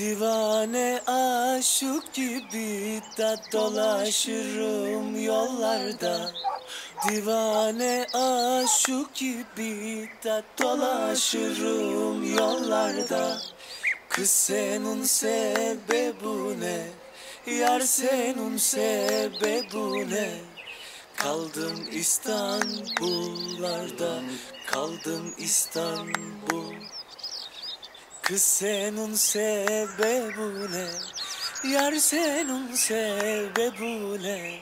Divane aşık gibi da dolaşırım yollarda Divane aşık gibi da dolaşırım yollarda Kız senin sebebu ne? Yar senin sebebu ne? Kaldım İstanbullarda Kaldım İstanbul Kız senin sebebu ne? Yar senin sebebu ne?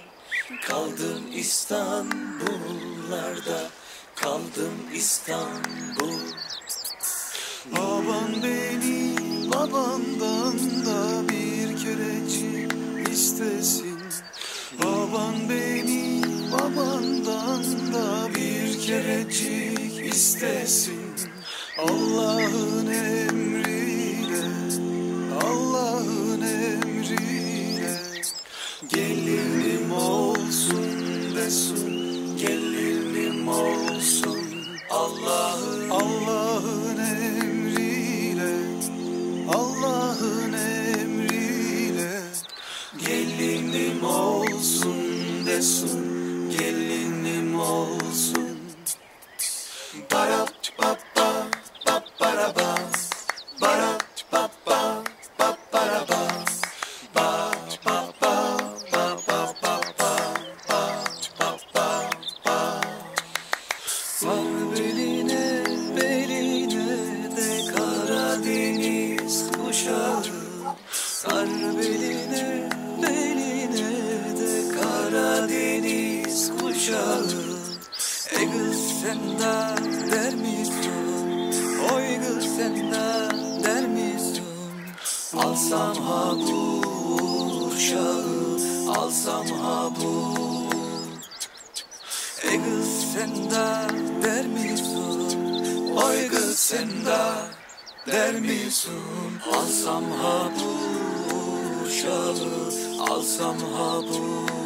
Kaldım İstanbullarda Kaldım İstanbul Baban beni babandan da bir kerecik istesin Baban beni babandan da bir kerecik istesin Allah'ın emriyle Allah'ın emriyle. Gelinim olsun desin Gelinim olsun. Allah'ın Allah'ın emriyle Allah'ın emriyle. Gelinim olsun desin Gelinim olsun der misin? Alsam ha bu uşağı Alsam ha bu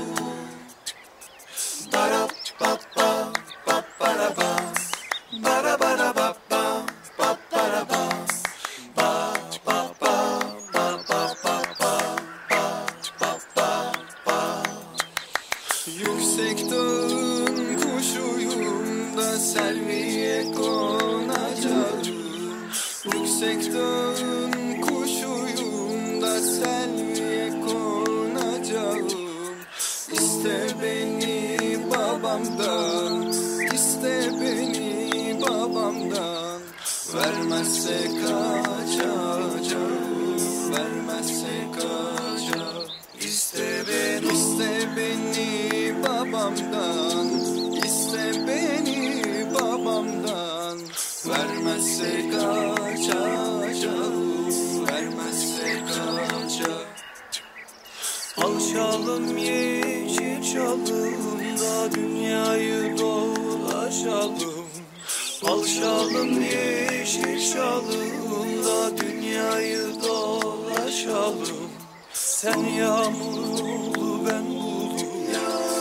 Sen yağmur ol ben bulut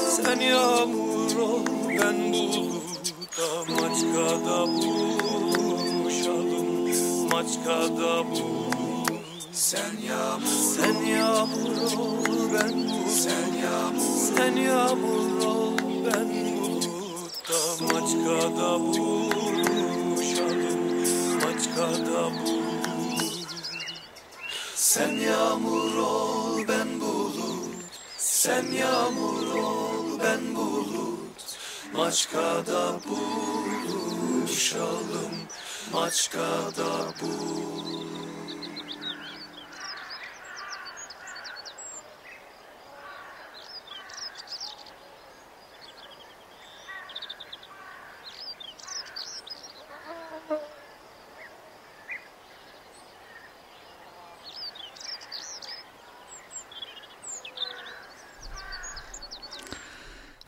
Sen yağmur ol ben bulut Da Maçkada buluşalım Maçkada bulut Sen yağmur Sen yağmur ol ben bulut Sen yağmur Sen yağmur ol ben bulut Da Maçkada buluşalım Maçkada bulut Sen yağmur ol Sen yağmur ol ben bulut. Maçkada buluşalım Maçkada bulut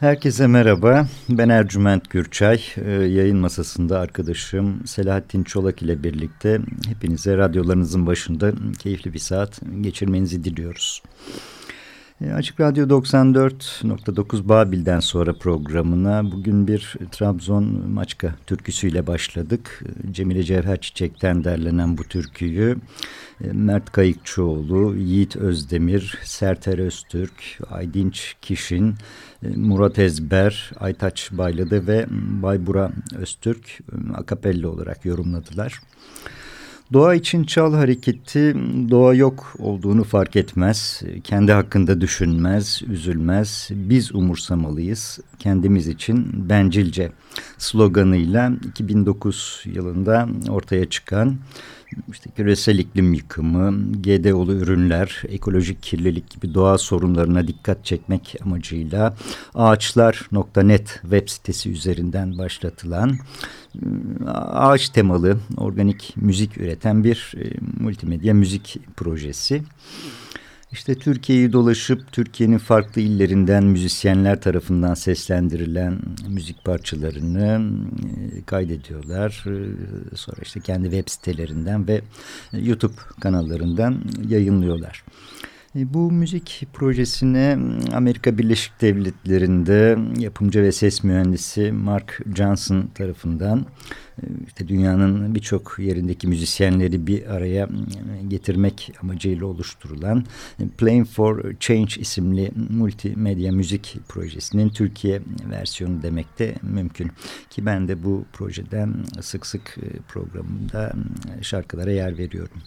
Herkese merhaba. Ben Ercüment Gürçay. Ee, yayın masasında arkadaşım Selahattin Çolak ile birlikte hepinize radyolarınızın başında keyifli bir saat geçirmenizi diliyoruz. Ee, Açık Radyo 94.9 Babil'den sonra programına bugün bir Trabzon Maçka türküsüyle başladık. Ee, Cemile Cevher Çiçek'ten derlenen bu türküyü e, Mert Kayıkçıoğlu, Yiğit Özdemir, Serter Öztürk, Aydinç Kişin, e, Murat Ezber, Aytaç Bayladı ve Baybura Öztürk e, akapella olarak yorumladılar. Doğa için çal hareketi doğa yok olduğunu fark etmez, kendi hakkında düşünmez, üzülmez, biz umursamalıyız. Kendimiz için bencilce sloganıyla 2009 yılında ortaya çıkan işte küresel iklim yıkımı, GDO'lu ürünler, ekolojik kirlilik gibi doğa sorunlarına dikkat çekmek amacıyla ağaçlar.net web sitesi üzerinden başlatılan ağaç temalı organik müzik üreten bir e, multimedya müzik projesi. İşte Türkiye'yi dolaşıp Türkiye'nin farklı illerinden müzisyenler tarafından seslendirilen müzik parçalarını e, kaydediyorlar. E, sonra işte kendi web sitelerinden ve YouTube kanallarından yayınlıyorlar. E, bu müzik projesine Amerika Birleşik Devletleri'nde yapımcı ve ses mühendisi Mark Johnson tarafından e, işte dünyanın birçok yerindeki müzisyenleri bir araya getirmek amacıyla oluşturulan e, Playing for Change isimli multimedya müzik projesinin Türkiye versiyonu demek de mümkün. Ki ben de bu projeden sık sık programımda şarkılara yer veriyorum.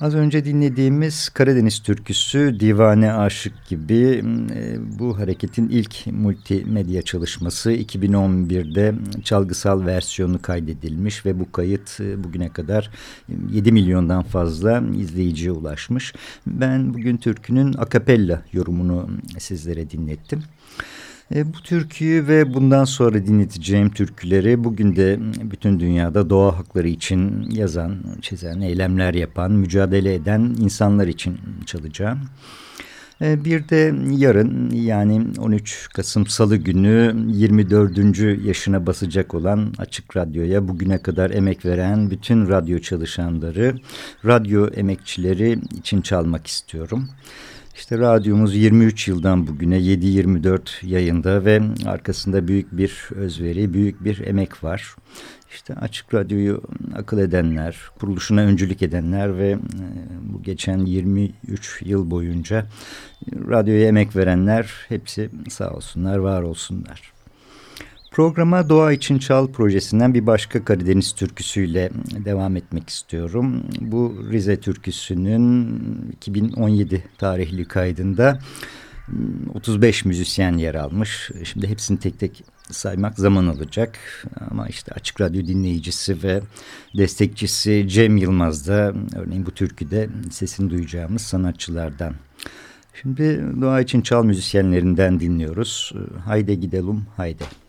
Az önce dinlediğimiz Karadeniz türküsü Divane Aşık gibi e, bu hareketin ilk multimedya çalışması 2011'de çalgısal versiyonu kaydedilmiş ve bu kayıt e, bugüne kadar 7 milyondan fazla izleyiciye ulaşmış. Ben bugün türkünün akapella yorumunu sizlere dinlettim. E, bu türküyü ve bundan sonra dinleteceğim türküleri bugün de bütün dünyada doğa hakları için yazan, çizen, eylemler yapan, mücadele eden insanlar için çalacağım. E, bir de yarın yani 13 Kasım Salı günü 24. yaşına basacak olan Açık Radyo'ya bugüne kadar emek veren bütün radyo çalışanları, radyo emekçileri için çalmak istiyorum. İşte radyomuz 23 yıldan bugüne 7-24 yayında ve arkasında büyük bir özveri, büyük bir emek var. İşte Açık Radyo'yu akıl edenler, kuruluşuna öncülük edenler ve e, bu geçen 23 yıl boyunca radyoya emek verenler hepsi sağ olsunlar, var olsunlar. Programa Doğa İçin Çal projesinden bir başka Karadeniz türküsüyle devam etmek istiyorum. Bu Rize türküsünün 2017 tarihli kaydında 35 müzisyen yer almış. Şimdi hepsini tek tek saymak zaman alacak. Ama işte Açık Radyo dinleyicisi ve destekçisi Cem Yılmaz da örneğin bu türküde sesini duyacağımız sanatçılardan. Şimdi Doğa İçin Çal müzisyenlerinden dinliyoruz. Hayde gidelim, başlamayı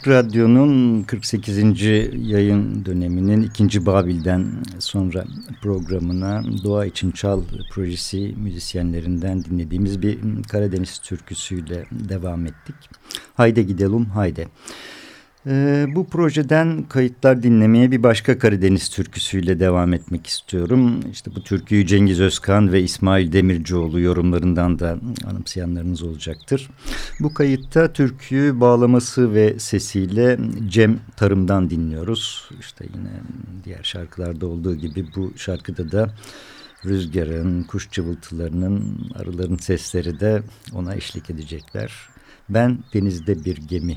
Açık Radyo'nun 48. yayın döneminin ikinci Babil'den sonra programına Doğa İçin Çal projesi müzisyenlerinden dinlediğimiz bir Karadeniz türküsüyle devam ettik. Hayde gidelim hayde. Ee, bu projeden kayıtlar dinlemeye bir başka Karadeniz türküsüyle devam etmek istiyorum. İşte bu türküyü Cengiz Özkan ve İsmail Demircioğlu yorumlarından da anımsayanlarınız olacaktır. Bu kayıtta türküyü bağlaması ve sesiyle Cem Tarım'dan dinliyoruz. İşte yine diğer şarkılarda olduğu gibi bu şarkıda da rüzgarın, kuş cıvıltılarının, arıların sesleri de ona eşlik edecekler. Ben denizde bir gemi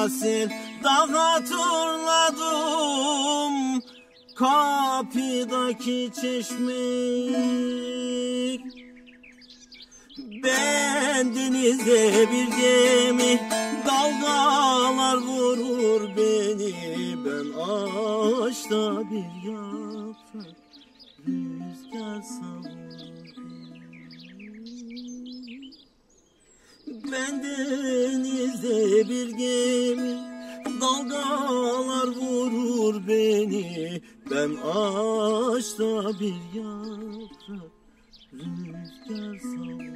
Nasıl daha turladım Kapıdaki çeşmeyi. Ben denizde bir gemi Dalgalar vurur beni. Ben ağaçta bir yaprak Ben denizde Dalgalar vurur beni. Ben ağaçta bir yaprak Rüzgar savur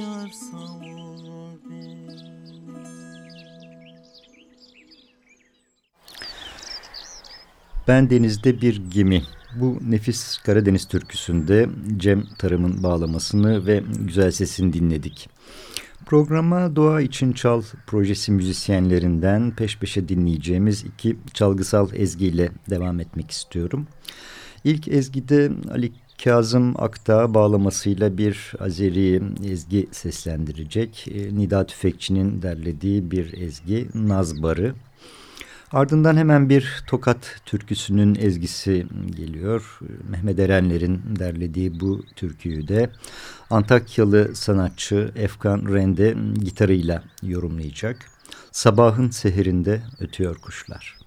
Savurur beni Ben denizde bir gemi. Bu nefis Karadeniz türküsünde Cem Tarım'ın bağlamasını ve güzel sesini dinledik. Programa Doğa İçin Çal projesi müzisyenlerinden peş peşe dinleyeceğimiz iki çalgısal ezgiyle devam etmek istiyorum. İlk ezgide Ali Kazım Akta bağlamasıyla bir Azeri ezgi seslendirecek. Nida Tüfekçi'nin derlediği bir ezgi Naz Barı. Ardından hemen bir Tokat türküsünün ezgisi geliyor. Mehmet Erenler'in derlediği bu türküyü de Antakyalı sanatçı Efkan Rende gitarıyla yorumlayacak. Sabahın seherinde ötüyor kuşlar.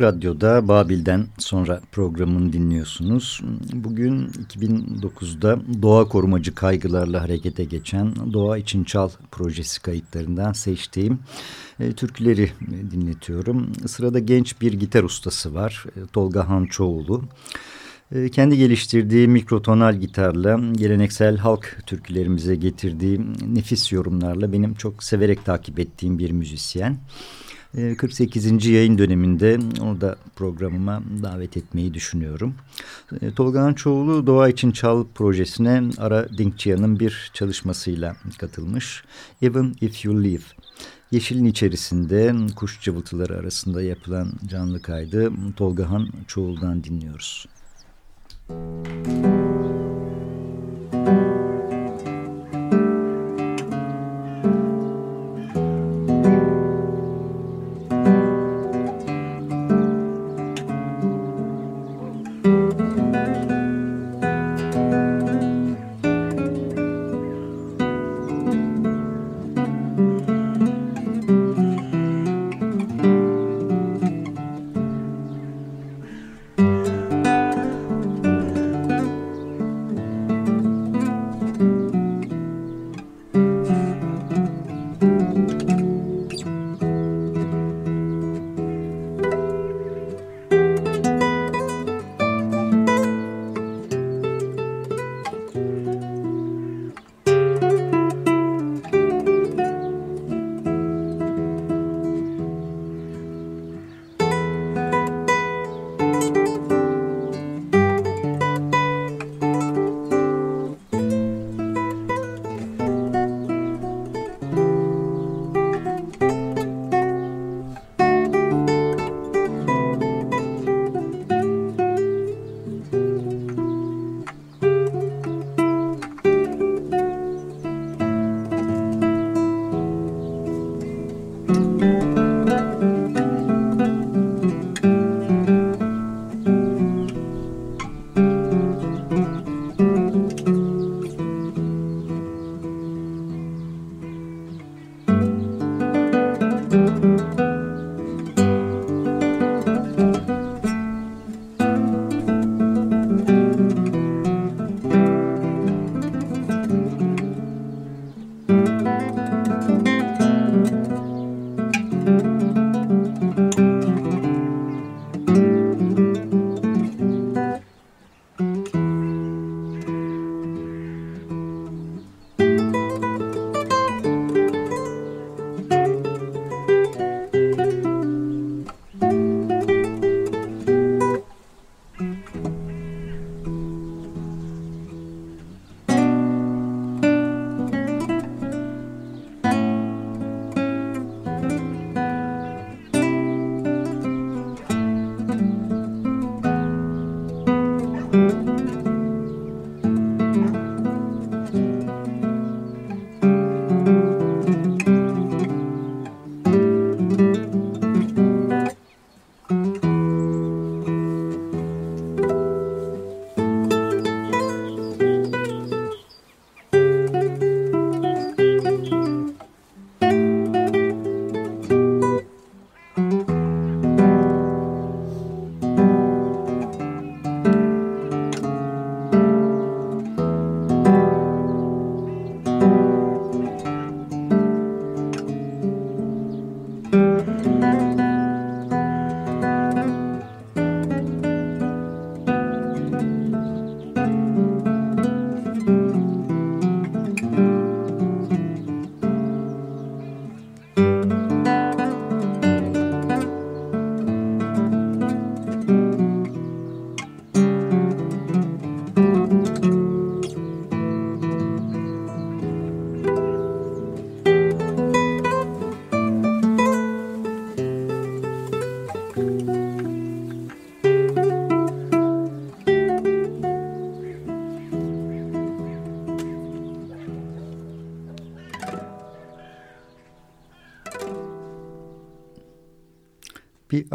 Radyo'da Babil'den sonra programını dinliyorsunuz. Bugün 2009'da doğa korumacı kaygılarla harekete geçen Doğa İçin Çal projesi kayıtlarından seçtiğim e, türküleri dinletiyorum. Sırada genç bir gitar ustası var e, Tolga Hançoğlu. E, kendi geliştirdiği mikrotonal gitarla geleneksel halk türkülerimize getirdiği nefis yorumlarla benim çok severek takip ettiğim bir müzisyen. 48. Ee, yayın döneminde onu da programıma davet etmeyi düşünüyorum. Ee, Tolga'nın çoğulu Doğa İçin Çal projesine Ara Dinkçiyan'ın bir çalışmasıyla katılmış. Even If You Leave. Yeşilin içerisinde kuş cıvıltıları arasında yapılan canlı kaydı Tolgahan Çoğul'dan dinliyoruz. Müzik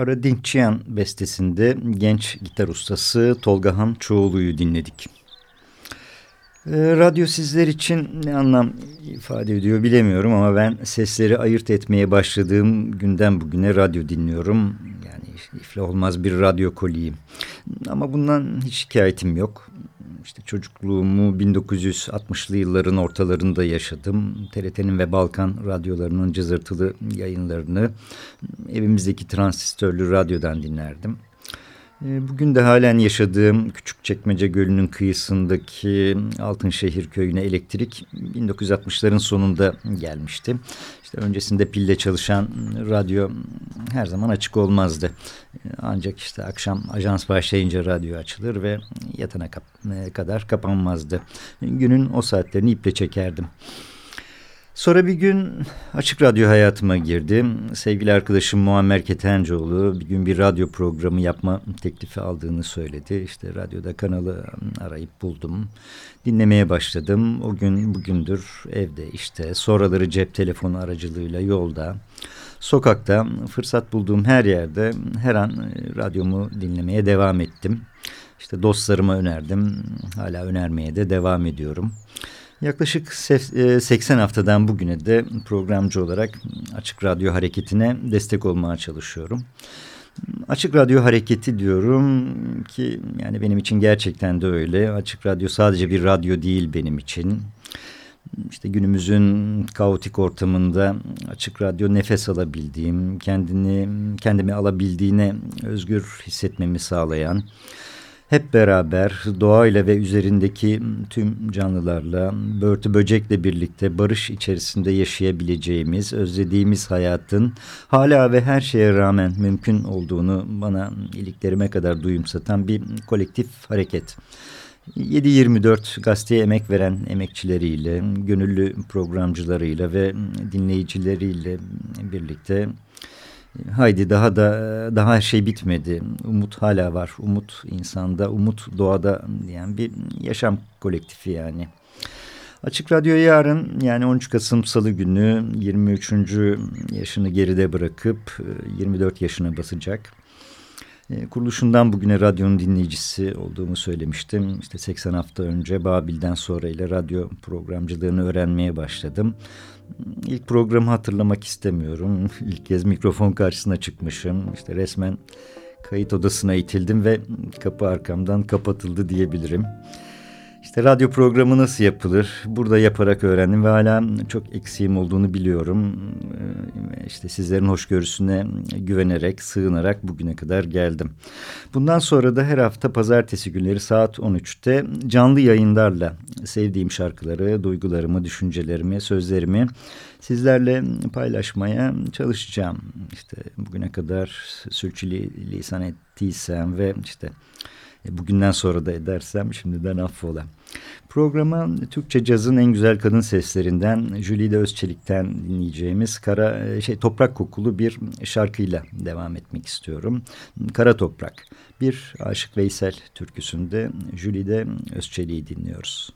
Bir Ara Dinkçiyan bestesinde genç gitar ustası Tolgahan Çoğulu'yu dinledik. E, radyo sizler için ne anlam ifade ediyor bilemiyorum ama ben sesleri ayırt etmeye başladığım günden bugüne radyo dinliyorum. Yani iflah olmaz bir radyo koliyim. Ama bundan hiç şikayetim yok. İşte çocukluğumu 1960'lı yılların ortalarında yaşadım. TRT'nin ve Balkan radyolarının cızırtılı yayınlarını evimizdeki transistörlü radyodan dinlerdim. Ee, bugün de halen yaşadığım Küçükçekmece Gölü'nün kıyısındaki Altınşehir köyüne elektrik 1960'ların sonunda gelmişti. İşte öncesinde pille çalışan radyo her zaman açık olmazdı. Ee, ancak işte akşam ajans başlayınca radyo açılır ve yatana kadar kapanmazdı. Günün o saatlerini iple çekerdim. Sonra bir gün Açık Radyo hayatıma girdi. Sevgili arkadaşım Muammer Ketencoğlu bir gün bir radyo programı yapma teklifi aldığını söyledi. İşte radyoda kanalı arayıp buldum. Dinlemeye başladım. O gün bugündür evde işte sonraları cep telefonu aracılığıyla yolda, sokakta fırsat bulduğum her yerde her an radyomu dinlemeye devam ettim. İşte dostlarıma önerdim. Hala önermeye de devam ediyorum. Yaklaşık 80 e, haftadan bugüne de programcı olarak Açık Radyo Hareketi'ne destek olmaya çalışıyorum. Açık Radyo Hareketi diyorum ki yani benim için gerçekten de öyle. Açık Radyo sadece bir radyo değil benim için. İşte günümüzün kaotik ortamında açık radyo nefes alabildiğim, kendini kendimi alabildiğine özgür hissetmemi sağlayan, hep beraber doğayla ve üzerindeki tüm canlılarla, börtü böcekle birlikte barış içerisinde yaşayabileceğimiz, özlediğimiz hayatın hala ve her şeye rağmen mümkün olduğunu bana iliklerime kadar duyumsatan bir kolektif hareket. 7-24 gazeteye emek veren emekçileriyle, gönüllü programcılarıyla ve dinleyicileriyle birlikte Haydi daha da daha her şey bitmedi. Umut hala var. Umut insanda, umut doğada diyen bir yaşam kolektifi yani. Açık Radyo yarın yani 13 Kasım Salı günü 23. yaşını geride bırakıp 24 yaşına basacak. E, kuruluşundan bugüne radyonun dinleyicisi olduğumu söylemiştim. İşte 80 hafta önce Babil'den sonra ile radyo programcılığını öğrenmeye başladım. İlk programı hatırlamak istemiyorum. İlk kez mikrofon karşısına çıkmışım. İşte resmen kayıt odasına itildim ve kapı arkamdan kapatıldı diyebilirim. İşte radyo programı nasıl yapılır? Burada yaparak öğrendim ve hala çok eksiğim olduğunu biliyorum. Ee, işte sizlerin hoşgörüsüne güvenerek, sığınarak bugüne kadar geldim. Bundan sonra da her hafta pazartesi günleri saat 13'te canlı yayınlarla sevdiğim şarkıları, duygularımı, düşüncelerimi, sözlerimi sizlerle paylaşmaya çalışacağım. İşte bugüne kadar sürçülisan ettiysem ve işte bugünden sonra da edersem şimdiden affola. Programa Türkçe cazın en güzel kadın seslerinden Jülide Özçelik'ten dinleyeceğimiz kara e, şey toprak kokulu bir şarkıyla devam etmek istiyorum. Kara Toprak. Bir Aşık Veysel türküsünde Jülide Özçelik'i dinliyoruz.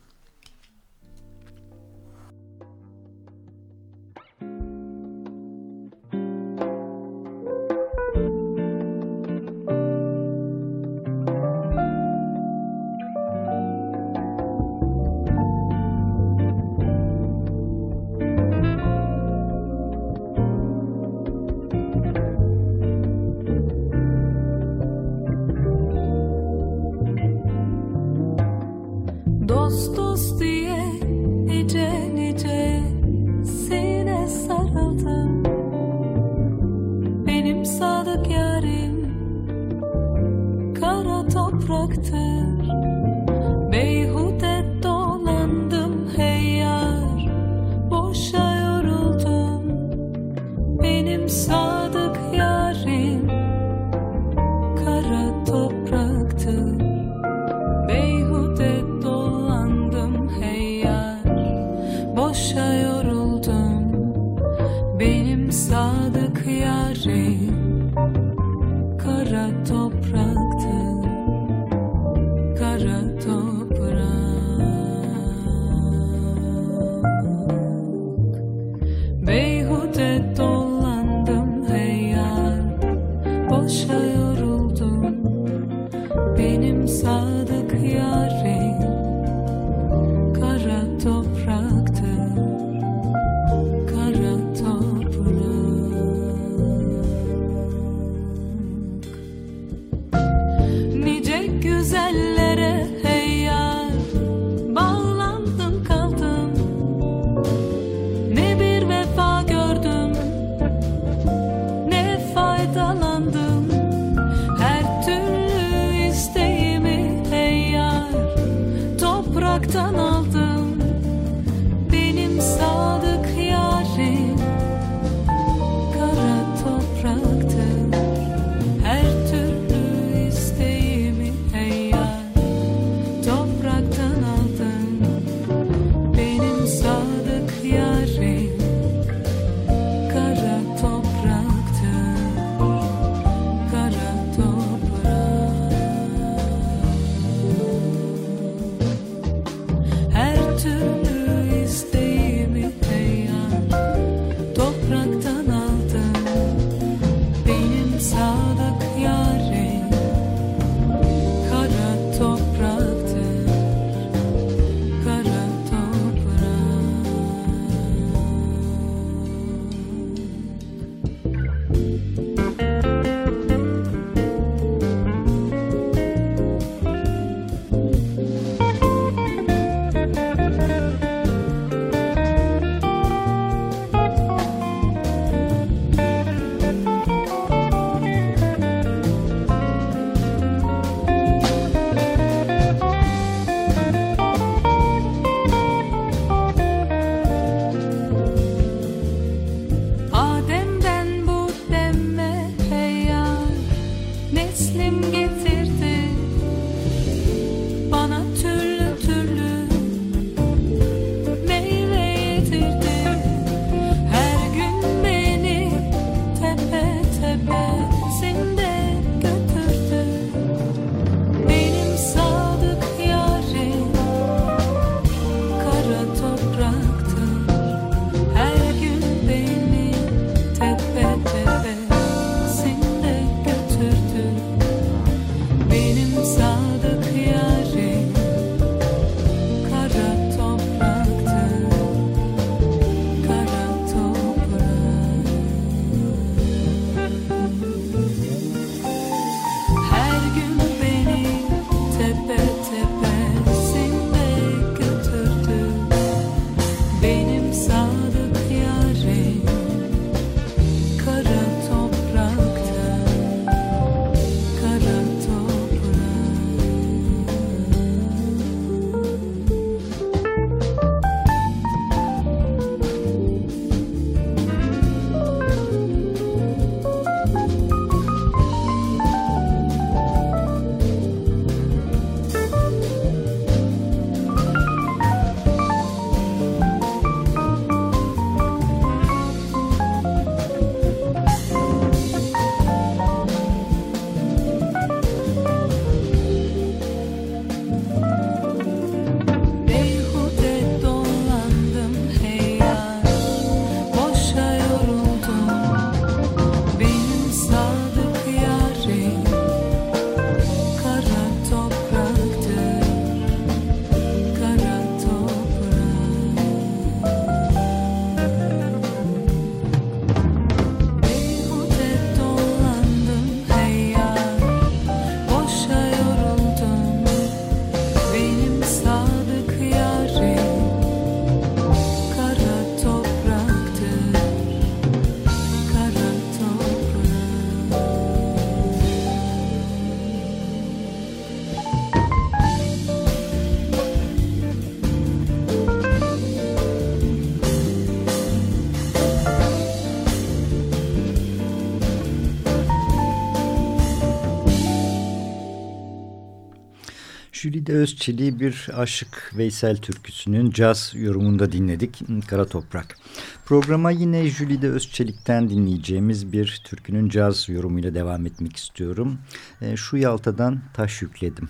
Jülide Özçelik'i bir Aşık Veysel türküsünün caz yorumunda dinledik. Kara Toprak. Programa yine Jülide Özçelik'ten dinleyeceğimiz bir türkünün caz yorumuyla devam etmek istiyorum. E, şu Yalta'dan taş yükledim.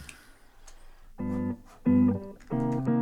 Müzik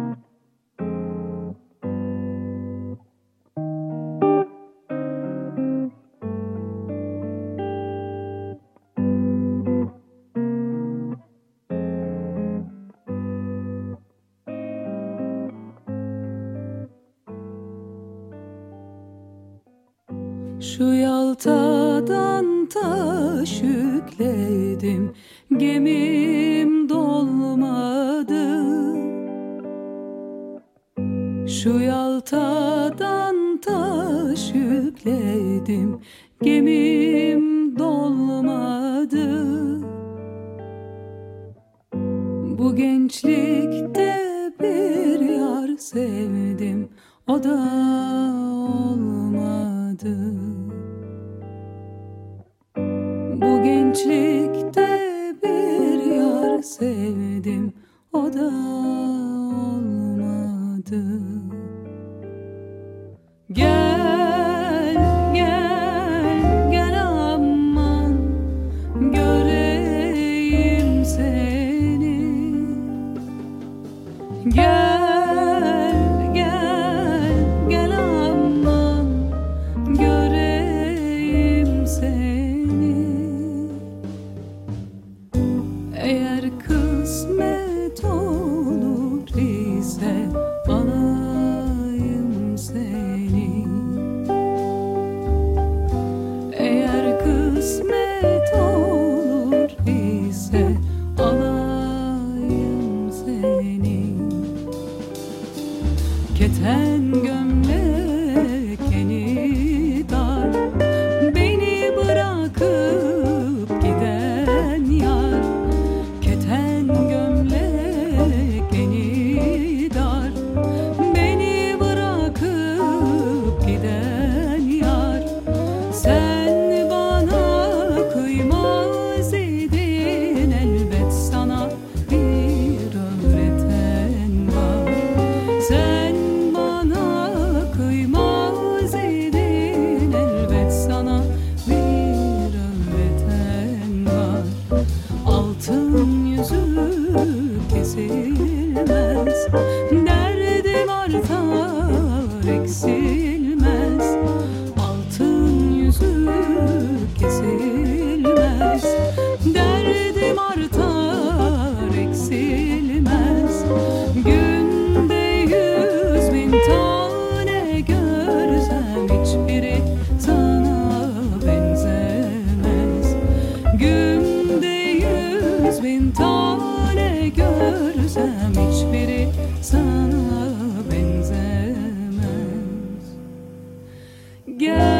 Yeah.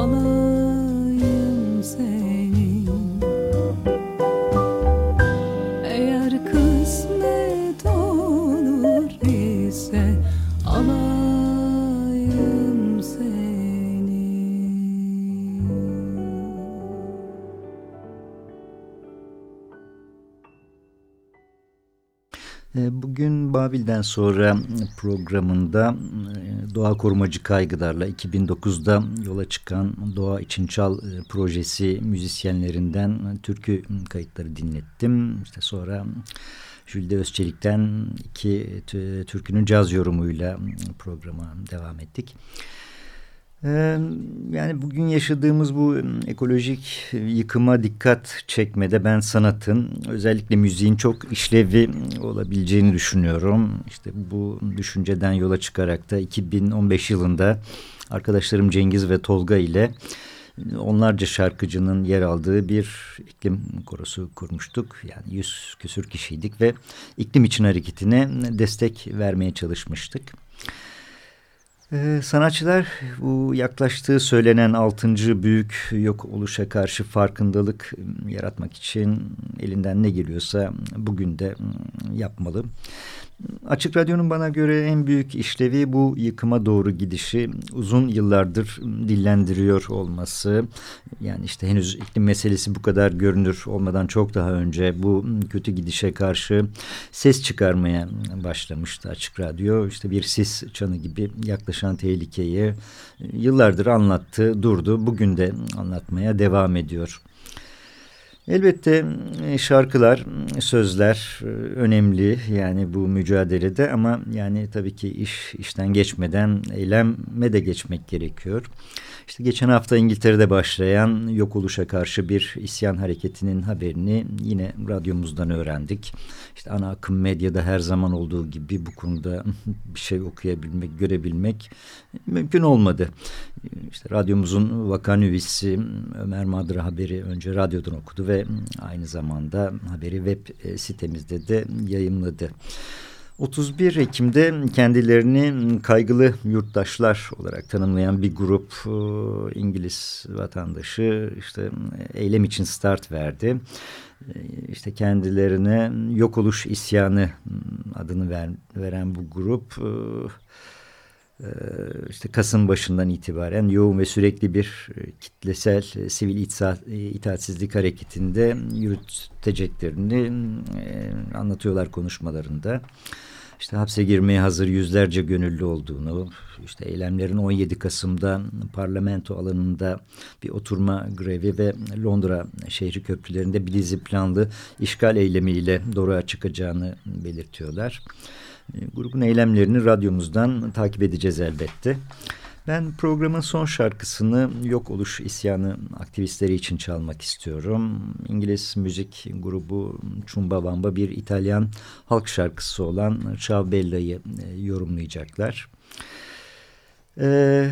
Alayım seni. Eğer kısmet olur ise alayım seni. E, Bugün Babil'den sonra programında e, Doğa Korumacı Kaygılarla 2009'da yola çıkan Doğa İçin Çal e, projesi müzisyenlerinden türkü kayıtları dinlettim. İşte sonra Jülde Özçelik'ten iki türkünün caz yorumuyla programa devam ettik. Yani bugün yaşadığımız bu ekolojik yıkıma dikkat çekmede ben sanatın özellikle müziğin çok işlevi olabileceğini düşünüyorum. İşte bu düşünceden yola çıkarak da 2015 yılında arkadaşlarım Cengiz ve Tolga ile onlarca şarkıcının yer aldığı bir iklim korosu kurmuştuk. Yani yüz küsür kişiydik ve iklim için hareketine destek vermeye çalışmıştık. Ee, sanatçılar bu yaklaştığı söylenen altıncı büyük yok oluşa karşı farkındalık ıı, yaratmak için elinden ne geliyorsa bugün de ıı, yapmalı. Açık Radyo'nun bana göre en büyük işlevi bu yıkıma doğru gidişi uzun yıllardır dillendiriyor olması. Yani işte henüz iklim meselesi bu kadar görünür olmadan çok daha önce bu kötü gidişe karşı ses çıkarmaya başlamıştı Açık Radyo. İşte bir sis çanı gibi yaklaşan tehlikeyi yıllardır anlattı, durdu. Bugün de anlatmaya devam ediyor. Elbette e, şarkılar, sözler e, önemli yani bu mücadelede ama yani tabii ki iş işten geçmeden eyleme de geçmek gerekiyor. İşte geçen hafta İngiltere'de başlayan yok oluşa karşı bir isyan hareketinin haberini yine radyomuzdan öğrendik. İşte ana akım medyada her zaman olduğu gibi bu konuda bir şey okuyabilmek, görebilmek mümkün olmadı. İşte radyomuzun vakan üyesi Ömer Madra haberi önce radyodan okudu ve aynı zamanda haberi web e, sitemizde de yayımladı. 31 Ekim'de kendilerini kaygılı yurttaşlar olarak tanımlayan bir grup e, İngiliz vatandaşı işte eylem için start verdi. E, işte kendilerine yok oluş isyanı adını ver, veren bu grup e, işte Kasım başından itibaren yoğun ve sürekli bir kitlesel sivil itaatsizlik hareketinde yürüteceklerini anlatıyorlar konuşmalarında işte hapse girmeye hazır yüzlerce gönüllü olduğunu, işte eylemlerin 17 Kasım'da parlamento alanında bir oturma grevi ve Londra şehri köprülerinde bir dizi planlı işgal eylemiyle doğruya çıkacağını belirtiyorlar. Grubun eylemlerini radyomuzdan takip edeceğiz elbette. Ben programın son şarkısını Yok Oluş isyanı aktivistleri için çalmak istiyorum. İngiliz müzik grubu Chumbawamba bir İtalyan halk şarkısı olan Ciao Bella'yı e, yorumlayacaklar. Ee,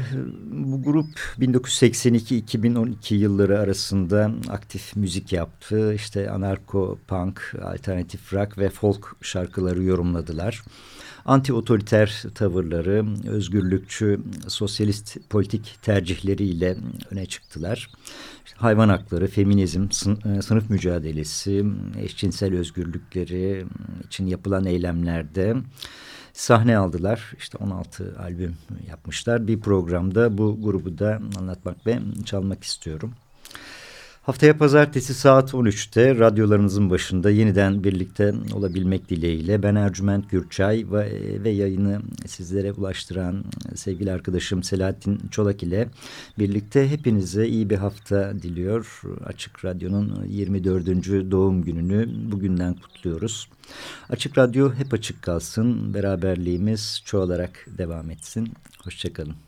bu grup 1982-2012 yılları arasında aktif müzik yaptı. İşte anarko punk, alternatif rock ve folk şarkıları yorumladılar anti-otoriter tavırları, özgürlükçü, sosyalist politik tercihleriyle öne çıktılar. hayvan hakları, feminizm, e, sınıf mücadelesi, eşcinsel özgürlükleri için yapılan eylemlerde sahne aldılar. İşte 16 albüm yapmışlar. Bir programda bu grubu da anlatmak ve çalmak istiyorum. Haftaya pazartesi saat 13'te radyolarınızın başında yeniden birlikte olabilmek dileğiyle ben Ercüment Gürçay ve, ve yayını sizlere ulaştıran sevgili arkadaşım Selahattin Çolak ile birlikte hepinize iyi bir hafta diliyor. Açık Radyo'nun 24. doğum gününü bugünden kutluyoruz. Açık Radyo hep açık kalsın, beraberliğimiz çoğalarak devam etsin. Hoşçakalın.